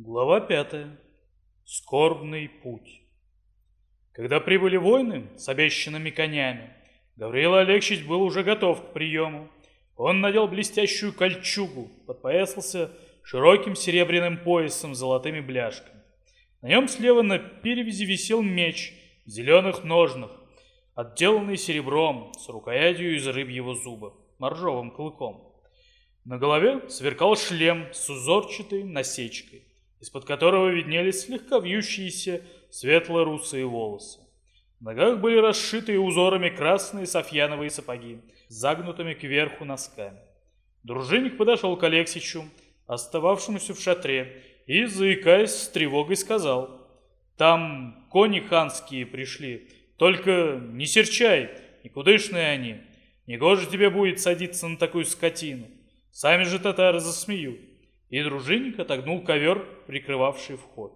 Глава пятая. Скорбный путь. Когда прибыли воины с обещанными конями, Гавриил Алексеевич был уже готов к приему. Он надел блестящую кольчугу, подпоясался широким серебряным поясом с золотыми бляшками. На нем слева на перевязи висел меч в зеленых ножнах, отделанный серебром с рукоятью из рыбьего зуба, моржовым клыком. На голове сверкал шлем с узорчатой насечкой из-под которого виднелись слегка вьющиеся светло-русые волосы. В ногах были расшитые узорами красные софьяновые сапоги, загнутыми кверху носками. Дружинник подошел к Алексичу, остававшемуся в шатре, и, заикаясь с тревогой, сказал, «Там кони ханские пришли, только не серчай, никудышные они. Негоже тебе будет садиться на такую скотину. Сами же татары засмеют и дружинник отогнул ковер, прикрывавший вход.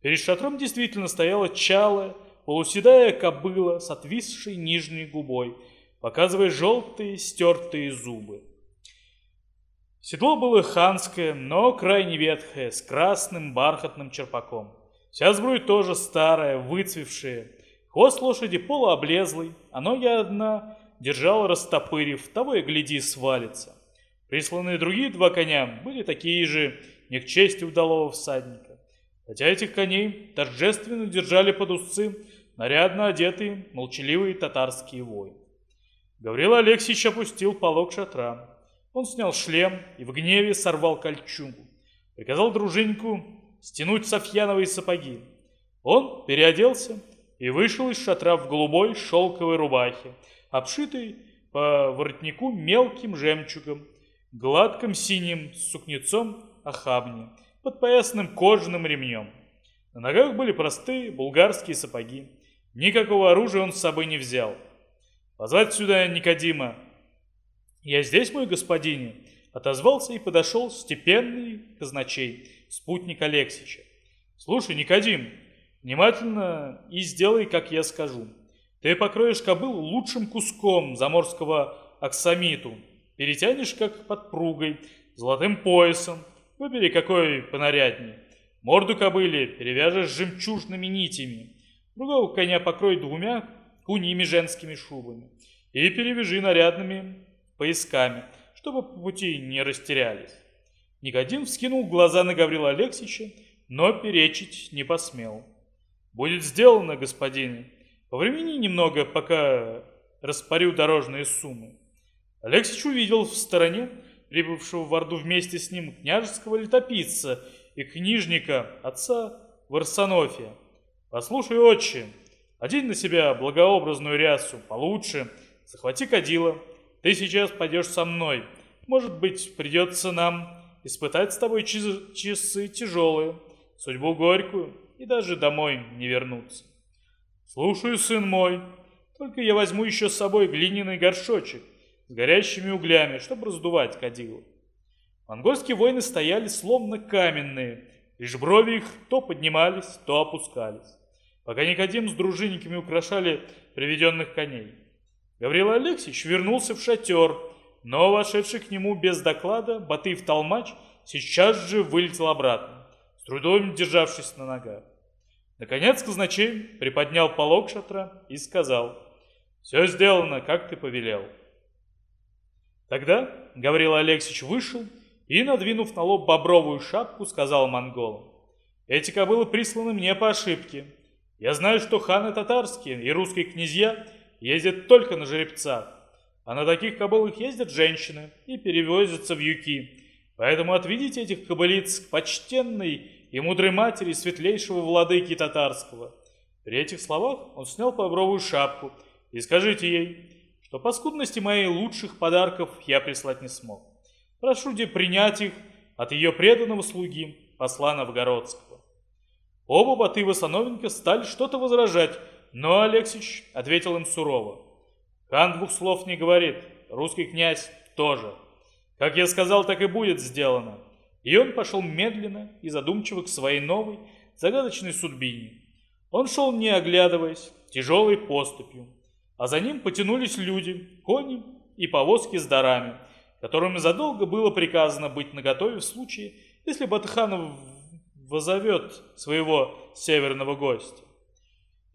Перед шатром действительно стояла чалая, полуседая кобыла с отвисшей нижней губой, показывая желтые стертые зубы. Седло было ханское, но крайне ветхое, с красным бархатным черпаком. Вся сбруя тоже старая, выцвевшая. Хвост лошади полуоблезлый, а ноги одна держала растопырив, того и гляди свалится. Присланные другие два коня были такие же, не к чести удалого всадника. Хотя этих коней торжественно держали под узцы нарядно одетые, молчаливые татарские воины. Гаврил Алексеевич опустил полог шатра. Он снял шлем и в гневе сорвал кольчугу. Приказал дружиннику стянуть софьяновые сапоги. Он переоделся и вышел из шатра в голубой шелковой рубахе, обшитой по воротнику мелким жемчугом гладком синим сукнецом охабни, подпоясанным кожаным ремнем. На ногах были простые булгарские сапоги. Никакого оружия он с собой не взял. «Позвать сюда Никодима!» «Я здесь, мой господине!» Отозвался и подошел степенный казначей, спутник Алексича. «Слушай, Никодим, внимательно и сделай, как я скажу. Ты покроешь кобылу лучшим куском заморского аксамиту, Перетянешь как подпругой, золотым поясом. Выбери какой понаряднее. Морду кобыли перевяжешь жемчужными нитями. Другого коня покрой двумя куньими женскими шубами. И перевяжи нарядными поясками, чтобы по пути не растерялись. Никодим вскинул глаза на Гаврила Алексича, но перечить не посмел. «Будет сделано, господин. Повремени немного, пока распорю дорожные суммы». Алексич увидел в стороне прибывшего в Орду вместе с ним княжеского летописца и книжника отца Варсонофия. «Послушай, отче, одень на себя благообразную рясу, получше, захвати кадила, ты сейчас пойдешь со мной. Может быть, придется нам испытать с тобой часы тяжелые, судьбу горькую и даже домой не вернуться. Слушаю, сын мой, только я возьму еще с собой глиняный горшочек, с горящими углями, чтобы раздувать кадилы. Монгольские воины стояли словно каменные, лишь брови их то поднимались, то опускались, пока Никодим с дружинниками украшали приведенных коней. Гаврил Алексеевич вернулся в шатер, но вошедший к нему без доклада Батыев Толмач сейчас же вылетел обратно, с трудом державшись на ногах. Наконец казначей приподнял полог шатра и сказал, «Все сделано, как ты повелел». Тогда Гаврил Алексеевич вышел и, надвинув на лоб бобровую шапку, сказал монголам. «Эти кобылы присланы мне по ошибке. Я знаю, что ханы татарские и русские князья ездят только на жеребцах, а на таких кобылах ездят женщины и перевозятся в юки. Поэтому отведите этих кобылиц к почтенной и мудрой матери светлейшего владыки татарского». При этих словах он снял бобровую шапку и скажите ей что по скудности моей лучших подарков я прислать не смог. Прошу де принять их от ее преданного слуги, посла Новгородского. Оба Батыва Сановенко стали что-то возражать, но Алексич ответил им сурово. Хан двух слов не говорит, русский князь тоже. Как я сказал, так и будет сделано. И он пошел медленно и задумчиво к своей новой, загадочной судьбине. Он шел не оглядываясь, тяжелой поступью, а за ним потянулись люди, кони и повозки с дарами, которым задолго было приказано быть наготове в случае, если Батыханов возовет своего северного гостя.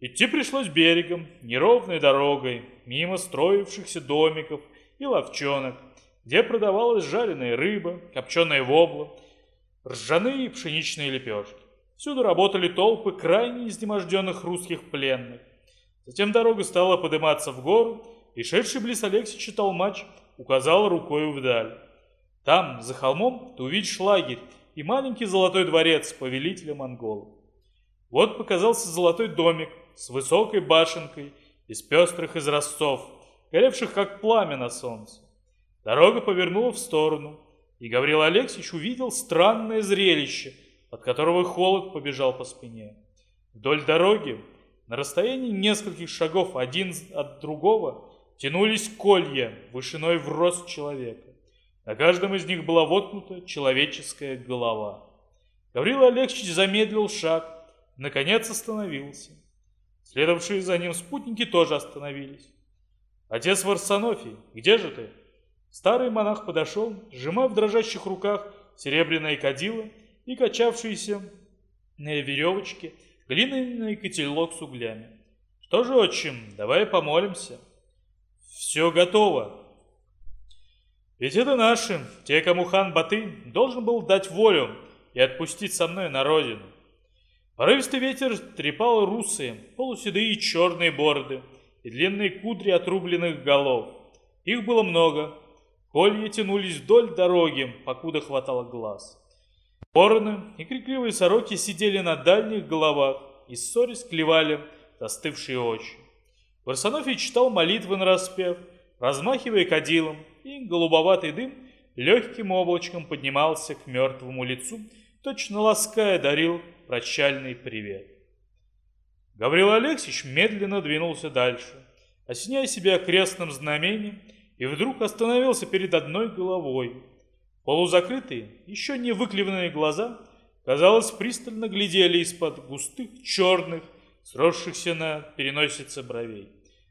Идти пришлось берегом, неровной дорогой, мимо строившихся домиков и ловчонок, где продавалась жареная рыба, копченая вобла, ржаные пшеничные лепешки. Всюду работали толпы крайне изнеможденных русских пленных. Затем дорога стала подниматься в гору, и шедший близ Алексей читал матч, указал рукой вдаль. Там, за холмом, ты увидишь лагерь и маленький золотой дворец повелителя монголов. Вот показался золотой домик с высокой башенкой из пестрых изразцов, горевших как пламя на солнце. Дорога повернула в сторону, и Гаврил Алексеевич увидел странное зрелище, от которого холод побежал по спине. Вдоль дороги, на расстоянии нескольких шагов один от другого, тянулись колья вышиной в рост человека. На каждом из них была воткнута человеческая голова. Гаврил Алексеевич замедлил шаг, наконец остановился. Следовавшие за ним спутники тоже остановились. «Отец Варсонофий, где же ты?» Старый монах подошел, сжимая в дрожащих руках серебряное кадило и качавшийся на веревочке глиняный котелок с углями. «Что же, отчим, давай помолимся?» «Все готово!» Ведь это наши, те, кому хан Баты должен был дать волю и отпустить со мной на родину. Порывистый ветер трепал русые, полуседые черные бороды и длинные кудри отрубленных голов. Их было много. Колья тянулись вдоль дороги, покуда хватало глаз. Вороны и крикливые сороки сидели на дальних головах и ссорясь клевали застывшие очи. Варсонофий читал молитвы на распев, размахивая кадилом, и голубоватый дым легким облачком поднимался к мертвому лицу, точно лаская дарил прощальный привет. Гаврил Алексеевич медленно двинулся дальше, осеняя себя крестным знамением, и вдруг остановился перед одной головой. Полузакрытые, еще не выклеванные глаза, казалось, пристально глядели из-под густых, черных, сросшихся на переносице бровей.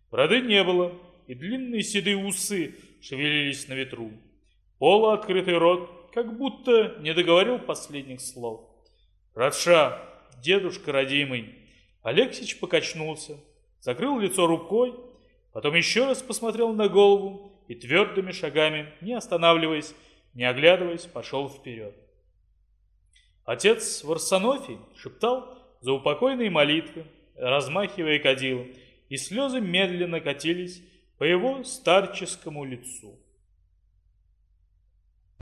Бороды не было, и длинные седые усы шевелились на ветру. Полуоткрытый рот как будто не договорил последних слов. «Радша, дедушка родимый!» Алексич покачнулся, закрыл лицо рукой, потом еще раз посмотрел на голову и твердыми шагами, не останавливаясь, не оглядываясь, пошел вперед. Отец Варсонофий шептал за упокойные молитвы, размахивая кадилом, и слезы медленно катились по его старческому лицу.